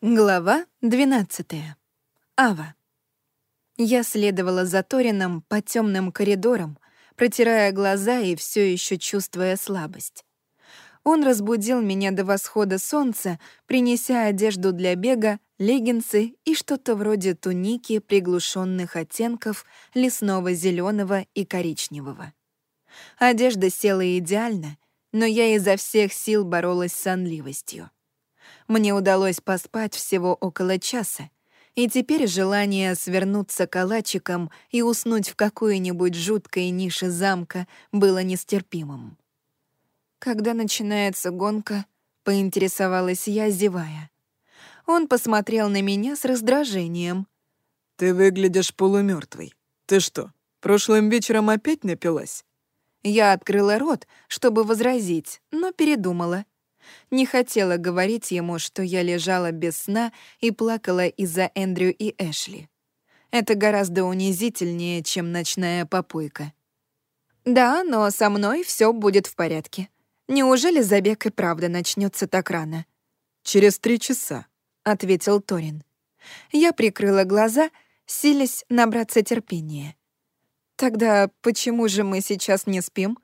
Глава 12. Ава. Я следовала за Торином по темным коридорам, протирая глаза и все еще чувствуя слабость. Он разбудил меня до восхода солнца, принеся одежду для бега, леггинсы и что-то вроде туники приглушенных оттенков лесного зеленого и коричневого. Одежда села идеально, но я изо всех сил боролась с сонливостью. Мне удалось поспать всего около часа, и теперь желание свернуться калачиком и уснуть в какой-нибудь жуткой нише замка было нестерпимым. Когда начинается гонка, поинтересовалась я, зевая. Он посмотрел на меня с раздражением. «Ты выглядишь полумертвой. Ты что, прошлым вечером опять напилась?» Я открыла рот, чтобы возразить, но передумала. Не хотела говорить ему, что я лежала без сна и плакала из-за Эндрю и Эшли. Это гораздо унизительнее, чем ночная попойка. Да, но со мной все будет в порядке. Неужели забег и правда начнется так рано? Через три часа, ответил Торин. Я прикрыла глаза, силясь набраться терпения. Тогда почему же мы сейчас не спим?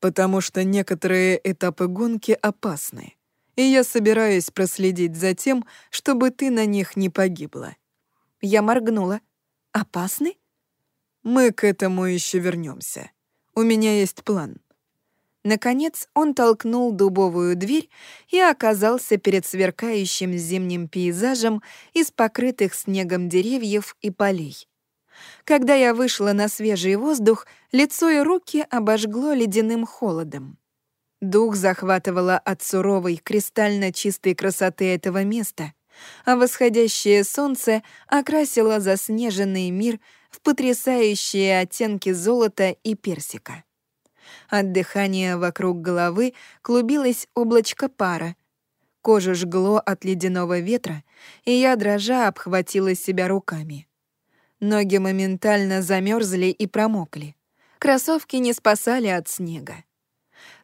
Потому что некоторые этапы гонки опасны, и я собираюсь проследить за тем, чтобы ты на них не погибла». Я моргнула. «Опасны?» «Мы к этому еще вернемся. У меня есть план». Наконец он толкнул дубовую дверь и оказался перед сверкающим зимним пейзажем из покрытых снегом деревьев и полей. Когда я вышла на свежий воздух, лицо и руки обожгло ледяным холодом. Дух захватывало от суровой, кристально чистой красоты этого места, а восходящее солнце окрасило заснеженный мир в потрясающие оттенки золота и персика. От дыхания вокруг головы клубилось облачко пара. Кожу жгло от ледяного ветра, и я, дрожа, обхватила себя руками. Ноги моментально замерзли и промокли. Кроссовки не спасали от снега.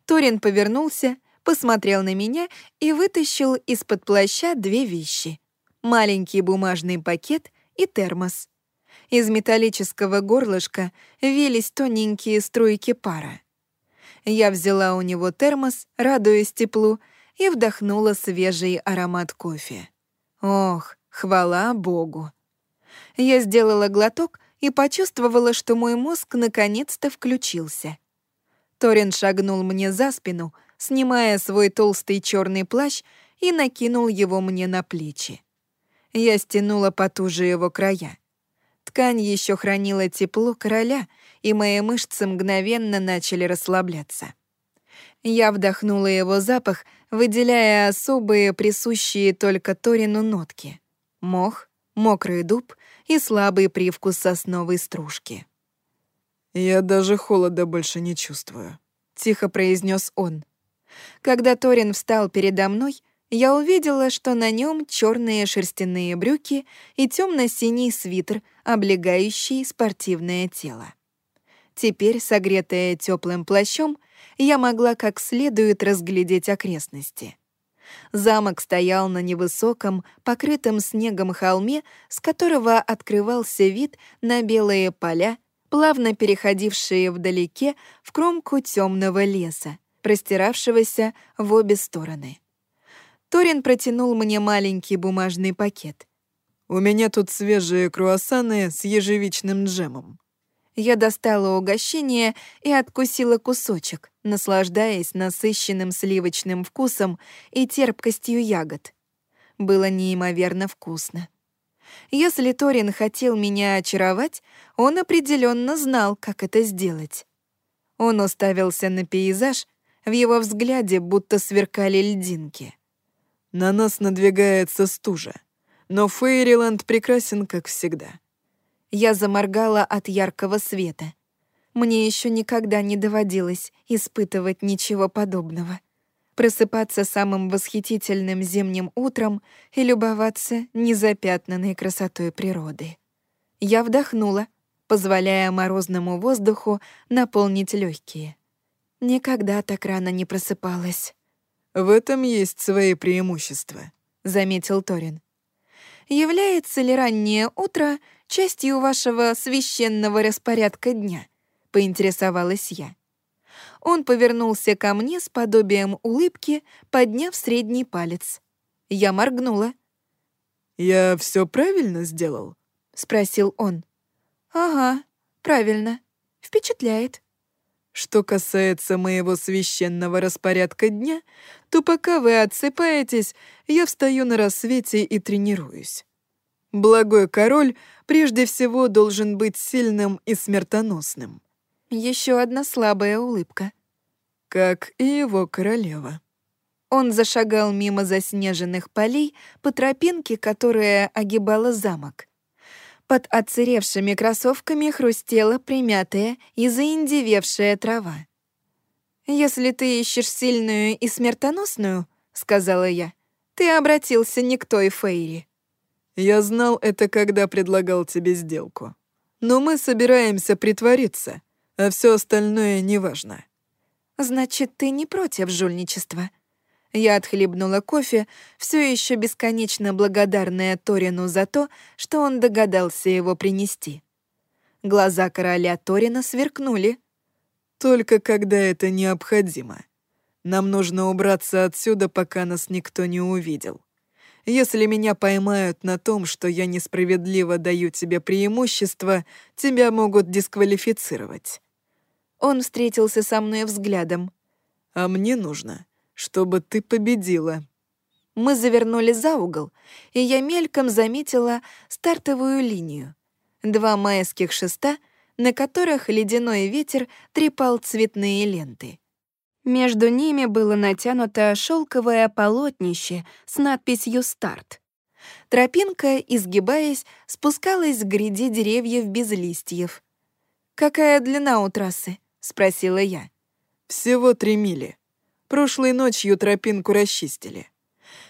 Торин повернулся, посмотрел на меня и вытащил из-под плаща две вещи. Маленький бумажный пакет и термос. Из металлического горлышка велись тоненькие струйки пара. Я взяла у него термос, радуясь теплу, и вдохнула свежий аромат кофе. Ох, хвала Богу! Я сделала глоток и почувствовала, что мой мозг наконец-то включился. Торин шагнул мне за спину, снимая свой толстый черный плащ и накинул его мне на плечи. Я стянула потуже его края. Ткань еще хранила тепло короля, и мои мышцы мгновенно начали расслабляться. Я вдохнула его запах, выделяя особые, присущие только Торину нотки. Мох, мокрый дуб и слабый привкус сосновой стружки. «Я даже холода больше не чувствую», — тихо произнес он. Когда Торин встал передо мной, я увидела, что на нем черные шерстяные брюки и темно-синий свитер, облегающий спортивное тело. Теперь, согретая теплым плащом, я могла как следует разглядеть окрестности — Замок стоял на невысоком, покрытом снегом холме, с которого открывался вид на белые поля, плавно переходившие вдалеке в кромку темного леса, простиравшегося в обе стороны. Торин протянул мне маленький бумажный пакет. «У меня тут свежие круассаны с ежевичным джемом». Я достала угощение и откусила кусочек, наслаждаясь насыщенным сливочным вкусом и терпкостью ягод. Было неимоверно вкусно. Если Торин хотел меня очаровать, он определенно знал, как это сделать. Он уставился на пейзаж, в его взгляде будто сверкали льдинки. «На нас надвигается стужа, но Фейриленд прекрасен, как всегда. Я заморгала от яркого света. Мне еще никогда не доводилось испытывать ничего подобного. Просыпаться самым восхитительным зимним утром и любоваться незапятнанной красотой природы. Я вдохнула, позволяя морозному воздуху наполнить легкие. Никогда так рано не просыпалась. «В этом есть свои преимущества», — заметил Торин. является ли раннее утро частью вашего священного распорядка дня?» — поинтересовалась я. Он повернулся ко мне с подобием улыбки, подняв средний палец. Я моргнула. «Я все правильно сделал?» — спросил он. «Ага, правильно. Впечатляет». Что касается моего священного распорядка дня, то пока вы отсыпаетесь, я встаю на рассвете и тренируюсь. Благой король прежде всего должен быть сильным и смертоносным. Еще одна слабая улыбка. Как и его королева. Он зашагал мимо заснеженных полей по тропинке, которая огибала замок. Под отсыревшими кроссовками хрустела примятая и заиндевевшая трава. «Если ты ищешь сильную и смертоносную, — сказала я, — ты обратился не к той Фейри». «Я знал это, когда предлагал тебе сделку. Но мы собираемся притвориться, а все остальное неважно». «Значит, ты не против жульничества?» Я отхлебнула кофе, все еще бесконечно благодарная Торину за то, что он догадался его принести. Глаза короля Торина сверкнули. «Только когда это необходимо. Нам нужно убраться отсюда, пока нас никто не увидел. Если меня поймают на том, что я несправедливо даю тебе преимущество, тебя могут дисквалифицировать». Он встретился со мной взглядом. «А мне нужно, чтобы ты победила». Мы завернули за угол, и я мельком заметила стартовую линию. Два майских шеста, на которых ледяной ветер трепал цветные ленты. Между ними было натянуто шелковое полотнище с надписью «Старт». Тропинка, изгибаясь, спускалась к гряде деревьев без листьев. «Какая длина у трассы?» — спросила я. «Всего три мили», Прошлой ночью тропинку расчистили.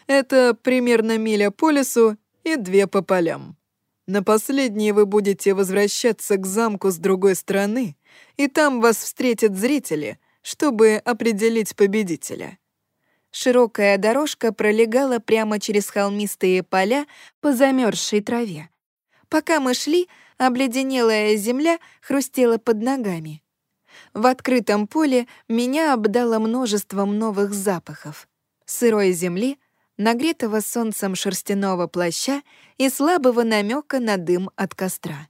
Это примерно миля по лесу и две по полям. На последней вы будете возвращаться к замку с другой стороны, и там вас встретят зрители, чтобы определить победителя. Широкая дорожка пролегала прямо через холмистые поля по замерзшей траве. Пока мы шли, обледенелая земля хрустела под ногами. В открытом поле меня обдало множеством новых запахов. Сырой земли, нагретого солнцем шерстяного плаща и слабого намека на дым от костра.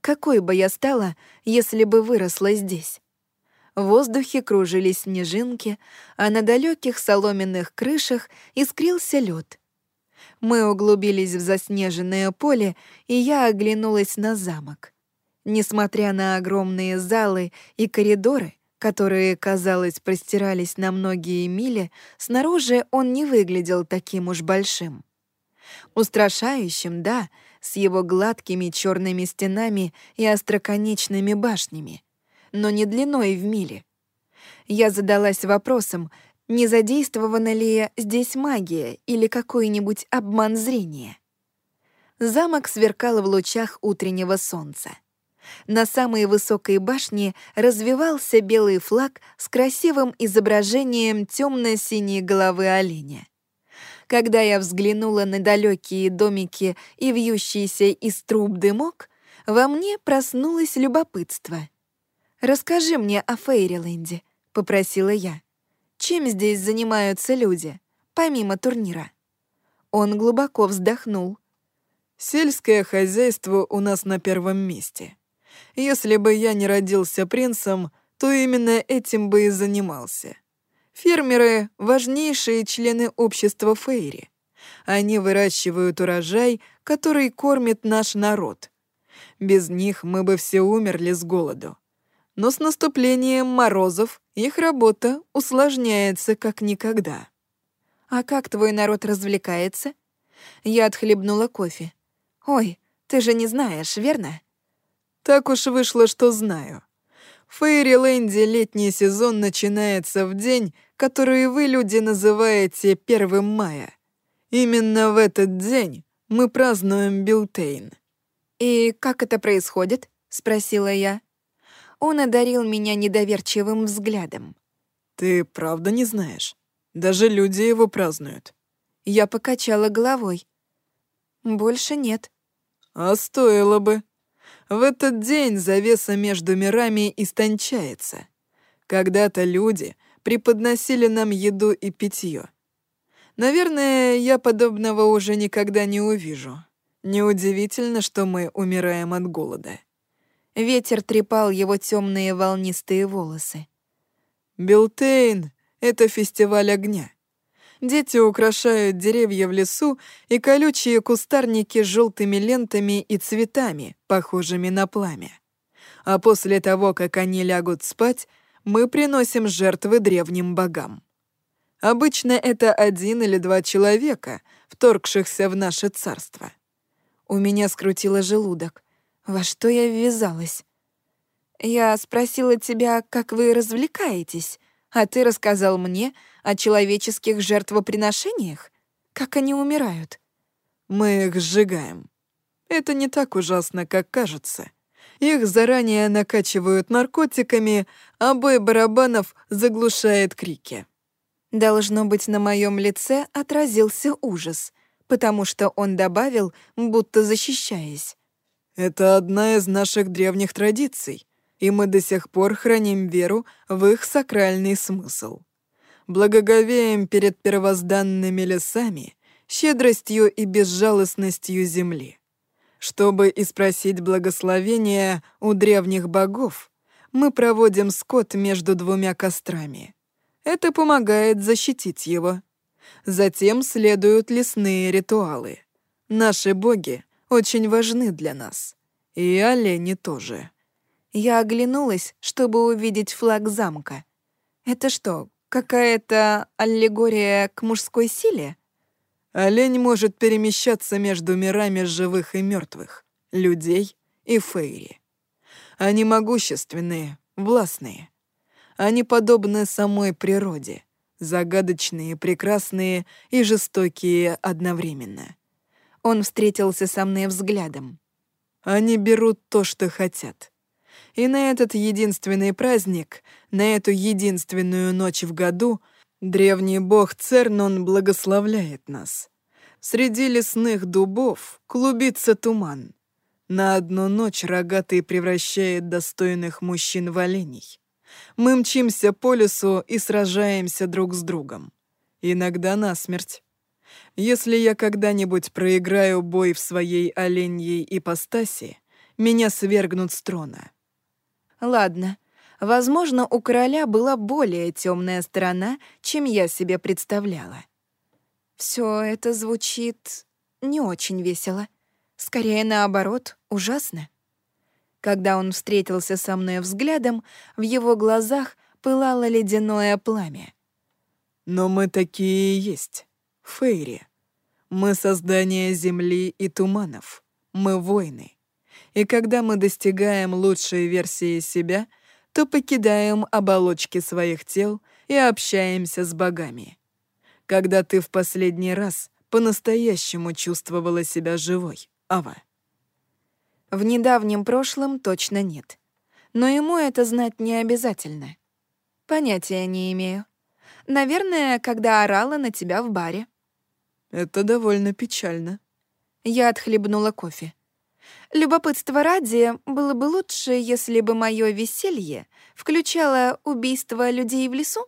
Какой бы я стала, если бы выросла здесь? В воздухе кружились снежинки, а на далеких соломенных крышах искрился лед. Мы углубились в заснеженное поле, и я оглянулась на замок. Несмотря на огромные залы и коридоры, которые, казалось, простирались на многие мили, снаружи он не выглядел таким уж большим. Устрашающим, да, с его гладкими черными стенами и остроконечными башнями, но не длиной в мили. Я задалась вопросом, не задействована ли здесь магия или какой-нибудь обман зрения. Замок сверкал в лучах утреннего солнца. На самой высокой башне развивался белый флаг с красивым изображением темно-синей головы оленя. Когда я взглянула на далекие домики и вьющийся из труб дымок, во мне проснулось любопытство. «Расскажи мне о Фейриленде», — попросила я. «Чем здесь занимаются люди, помимо турнира?» Он глубоко вздохнул. «Сельское хозяйство у нас на первом месте. Если бы я не родился принцем, то именно этим бы и занимался. Фермеры — важнейшие члены общества Фейри. Они выращивают урожай, который кормит наш народ. Без них мы бы все умерли с голоду. Но с наступлением морозов их работа усложняется как никогда. «А как твой народ развлекается?» Я отхлебнула кофе. «Ой, ты же не знаешь, верно?» Так уж вышло, что знаю. В Фейриленде летний сезон начинается в день, который вы, люди, называете первым мая. Именно в этот день мы празднуем Билтейн. «И как это происходит?» — спросила я. Он одарил меня недоверчивым взглядом. «Ты правда не знаешь? Даже люди его празднуют». Я покачала головой. Больше нет. А стоило бы. В этот день завеса между мирами истончается. Когда-то люди преподносили нам еду и питье. Наверное, я подобного уже никогда не увижу. Неудивительно, что мы умираем от голода. Ветер трепал его темные волнистые волосы. Билтейн — это фестиваль огня. Дети украшают деревья в лесу и колючие кустарники с желтыми лентами и цветами, похожими на пламя. А после того, как они лягут спать, мы приносим жертвы древним богам. Обычно это один или два человека, вторгшихся в наше царство. У меня скрутило желудок. Во что я ввязалась? Я спросила тебя, как вы развлекаетесь, а ты рассказал мне о человеческих жертвоприношениях? Как они умирают? Мы их сжигаем. Это не так ужасно, как кажется. Их заранее накачивают наркотиками, а бой барабанов заглушает крики. Должно быть, на моем лице отразился ужас, потому что он добавил, будто защищаясь. «Это одна из наших древних традиций, и мы до сих пор храним веру в их сакральный смысл. Благоговеем перед первозданными лесами, щедростью и безжалостностью земли. Чтобы испросить благословения у древних богов, мы проводим скот между двумя кострами — это помогает защитить его. Затем следуют лесные ритуалы. Наши боги очень важны для нас. И олени тоже. Я оглянулась, чтобы увидеть флаг замка. Это что, какая-то аллегория к мужской силе? Олень может перемещаться между мирами живых и мертвых, людей и фейри. Они могущественные, властные. Они подобны самой природе, загадочные, прекрасные и жестокие одновременно. Он встретился со мной взглядом. Они берут то, что хотят. И на этот единственный праздник, на эту единственную ночь в году, древний бог Цернон благословляет нас. Среди лесных дубов клубится туман. На одну ночь рогатый превращает достойных мужчин в оленей. Мы мчимся по лесу и сражаемся друг с другом. Иногда насмерть. Если я когда-нибудь проиграю бой в своей оленьей ипостаси, меня свергнут с трона. Ладно. Возможно, у короля была более темная сторона, чем я себе представляла. Все это звучит не очень весело. Скорее наоборот, ужасно. Когда он встретился со мной взглядом, в его глазах пылало ледяное пламя. «Но мы такие и есть. Фейри. Мы создание земли и туманов. Мы воины. И когда мы достигаем лучшей версии себя, то покидаем оболочки своих тел и общаемся с богами. Когда ты в последний раз по-настоящему чувствовала себя живой, Ава?» В недавнем прошлом точно нет. Но ему это знать не обязательно. Понятия не имею. Наверное, когда орала на тебя в баре. Это довольно печально. Я отхлебнула кофе. Любопытство ради, было бы лучше, если бы мое веселье включало убийство людей в лесу?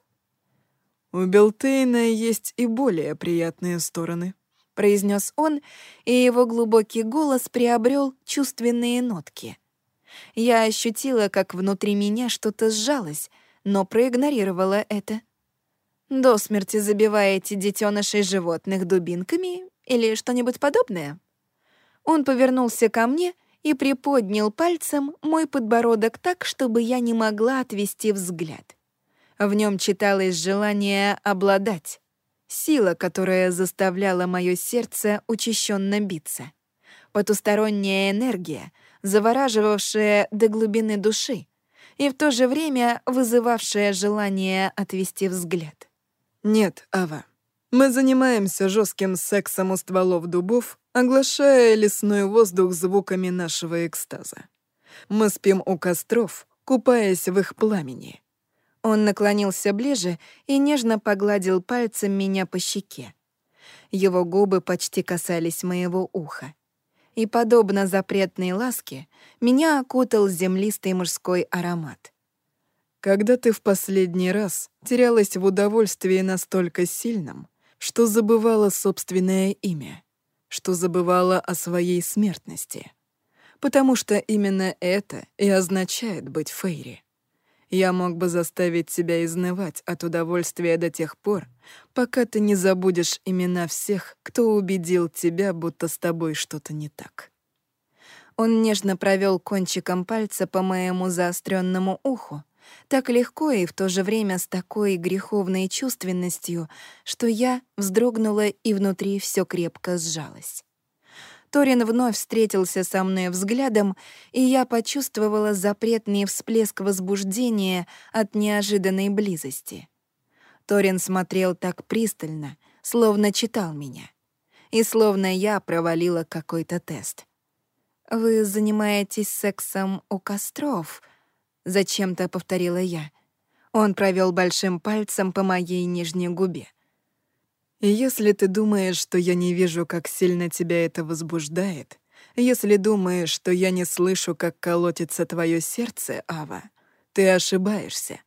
У Белтейна есть и более приятные стороны произнес он, и его глубокий голос приобрел чувственные нотки. Я ощутила, как внутри меня что-то сжалось, но проигнорировала это. До смерти забиваете детенышей животных дубинками или что-нибудь подобное? Он повернулся ко мне и приподнял пальцем мой подбородок так, чтобы я не могла отвести взгляд. В нем читалось желание обладать, Сила, которая заставляла мое сердце учащенно биться. Потусторонняя энергия, завораживавшая до глубины души и в то же время вызывавшая желание отвести взгляд. «Нет, Ава, мы занимаемся жестким сексом у стволов дубов, оглашая лесной воздух звуками нашего экстаза. Мы спим у костров, купаясь в их пламени. Он наклонился ближе и нежно погладил пальцем меня по щеке. Его губы почти касались моего уха. И, подобно запретной ласке, меня окутал землистый мужской аромат. «Когда ты в последний раз терялась в удовольствии настолько сильном, что забывала собственное имя, что забывала о своей смертности. Потому что именно это и означает быть Фейри. Я мог бы заставить тебя изнывать от удовольствия до тех пор, пока ты не забудешь имена всех, кто убедил тебя, будто с тобой что-то не так. Он нежно провел кончиком пальца по моему заостренному уху, так легко и в то же время с такой греховной чувственностью, что я вздрогнула и внутри все крепко сжалось. Торин вновь встретился со мной взглядом, и я почувствовала запретный всплеск возбуждения от неожиданной близости. Торин смотрел так пристально, словно читал меня. И словно я провалила какой-то тест. «Вы занимаетесь сексом у костров?» — зачем-то повторила я. Он провел большим пальцем по моей нижней губе. Если ты думаешь, что я не вижу, как сильно тебя это возбуждает, если думаешь, что я не слышу, как колотится твое сердце, Ава, ты ошибаешься.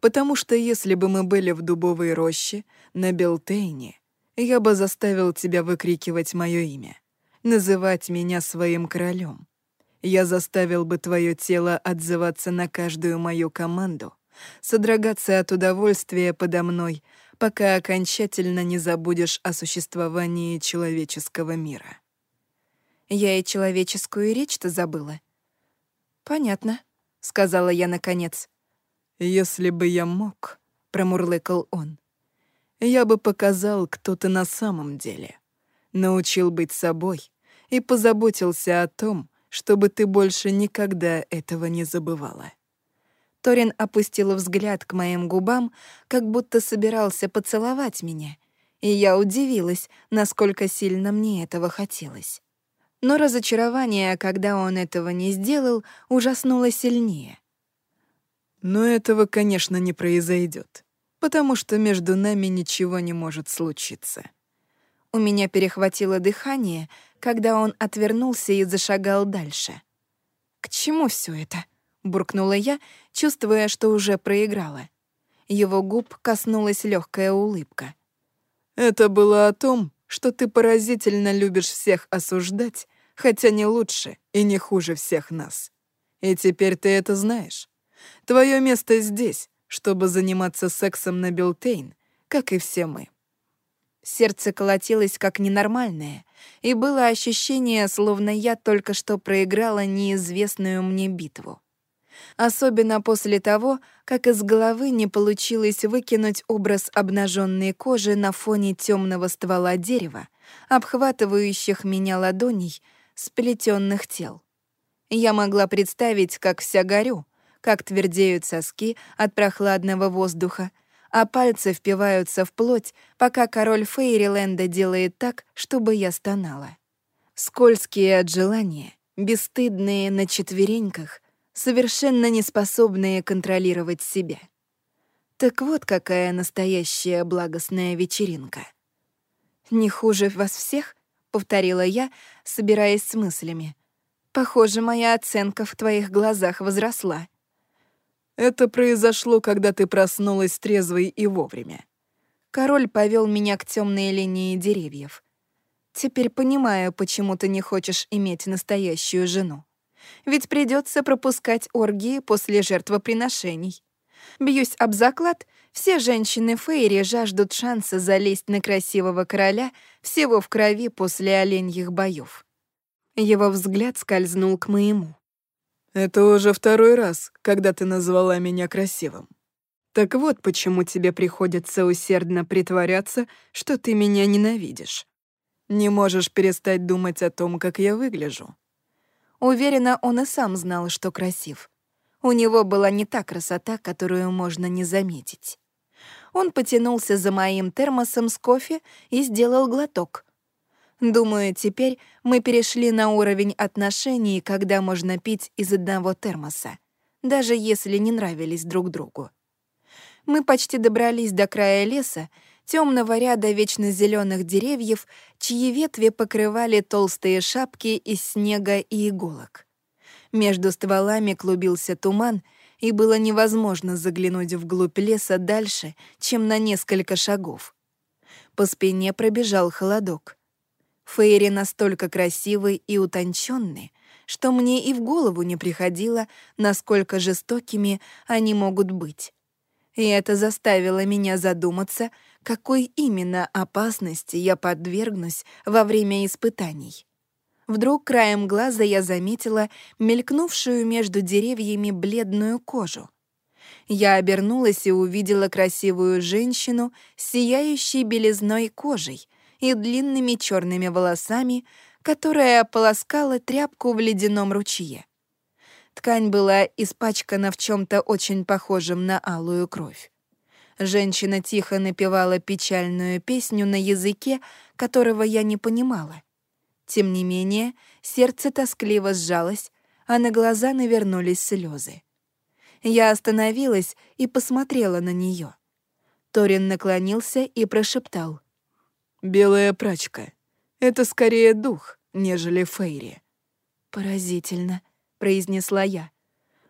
Потому что если бы мы были в дубовой роще, на Белтейне, я бы заставил тебя выкрикивать мое имя, называть меня своим королем. Я заставил бы твое тело отзываться на каждую мою команду, содрогаться от удовольствия подо мной, пока окончательно не забудешь о существовании человеческого мира. Я и человеческую речь-то забыла. Понятно, сказала я наконец. Если бы я мог, промурлыкал он. Я бы показал, кто ты на самом деле. Научил быть собой и позаботился о том, чтобы ты больше никогда этого не забывала. Торин опустил взгляд к моим губам, как будто собирался поцеловать меня, и я удивилась, насколько сильно мне этого хотелось. Но разочарование, когда он этого не сделал, ужаснуло сильнее. Но этого, конечно, не произойдет, потому что между нами ничего не может случиться. У меня перехватило дыхание, когда он отвернулся и зашагал дальше. К чему все это? — буркнула я, чувствуя, что уже проиграла. Его губ коснулась легкая улыбка. «Это было о том, что ты поразительно любишь всех осуждать, хотя не лучше и не хуже всех нас. И теперь ты это знаешь. Твое место здесь, чтобы заниматься сексом на Билтейн, как и все мы». Сердце колотилось как ненормальное, и было ощущение, словно я только что проиграла неизвестную мне битву особенно после того, как из головы не получилось выкинуть образ обнаженной кожи на фоне темного ствола дерева, обхватывающих меня ладоней, сплетенных тел. Я могла представить, как вся горю, как твердеют соски от прохладного воздуха, а пальцы впиваются в плоть, пока король Фейриленда делает так, чтобы я стонала. Скользкие от желания, бесстыдные на четвереньках — совершенно не способные контролировать себя. Так вот какая настоящая благостная вечеринка. «Не хуже вас всех?» — повторила я, собираясь с мыслями. «Похоже, моя оценка в твоих глазах возросла». «Это произошло, когда ты проснулась трезвой и вовремя». Король повел меня к темной линии деревьев. «Теперь понимаю, почему ты не хочешь иметь настоящую жену ведь придется пропускать оргии после жертвоприношений. Бьюсь об заклад, все женщины Фейри жаждут шанса залезть на красивого короля всего в крови после оленьих боев. Его взгляд скользнул к моему. «Это уже второй раз, когда ты назвала меня красивым. Так вот почему тебе приходится усердно притворяться, что ты меня ненавидишь. Не можешь перестать думать о том, как я выгляжу. Уверена, он и сам знал, что красив. У него была не та красота, которую можно не заметить. Он потянулся за моим термосом с кофе и сделал глоток. Думаю, теперь мы перешли на уровень отношений, когда можно пить из одного термоса, даже если не нравились друг другу. Мы почти добрались до края леса, темного ряда вечно зеленых деревьев, чьи ветви покрывали толстые шапки из снега и иголок. Между стволами клубился туман, и было невозможно заглянуть вглубь леса дальше, чем на несколько шагов. По спине пробежал холодок. Фейри настолько красивы и утонченны, что мне и в голову не приходило, насколько жестокими они могут быть. И это заставило меня задуматься, какой именно опасности я подвергнусь во время испытаний. Вдруг краем глаза я заметила мелькнувшую между деревьями бледную кожу. Я обернулась и увидела красивую женщину с сияющей белизной кожей и длинными черными волосами, которая полоскала тряпку в ледяном ручье. Ткань была испачкана в чем-то очень похожем на алую кровь. Женщина тихо напевала печальную песню на языке, которого я не понимала. Тем не менее, сердце тоскливо сжалось, а на глаза навернулись слезы. Я остановилась и посмотрела на нее. Торин наклонился и прошептал. «Белая прачка. Это скорее дух, нежели Фейри». «Поразительно», — произнесла я.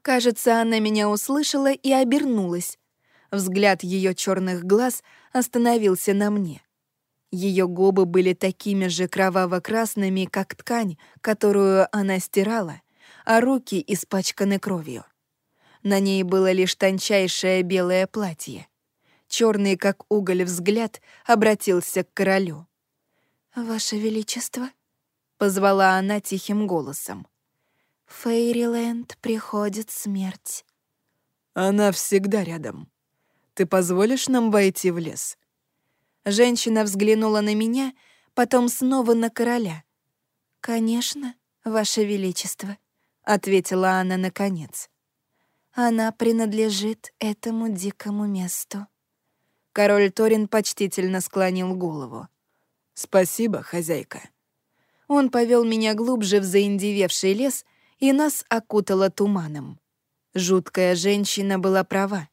Кажется, она меня услышала и обернулась. Взгляд ее черных глаз остановился на мне. Ее губы были такими же кроваво-красными, как ткань, которую она стирала, а руки испачканы кровью. На ней было лишь тончайшее белое платье. Черный, как уголь, взгляд обратился к королю. «Ваше Величество», — позвала она тихим голосом. «Фейриленд приходит смерть». «Она всегда рядом. Ты позволишь нам войти в лес?» Женщина взглянула на меня, потом снова на короля. «Конечно, Ваше Величество», — ответила она наконец. «Она принадлежит этому дикому месту». Король Торин почтительно склонил голову. «Спасибо, хозяйка». Он повел меня глубже в заиндевевший лес, и нас окутало туманом. Жуткая женщина была права.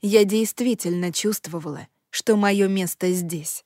Я действительно чувствовала, что мое место здесь.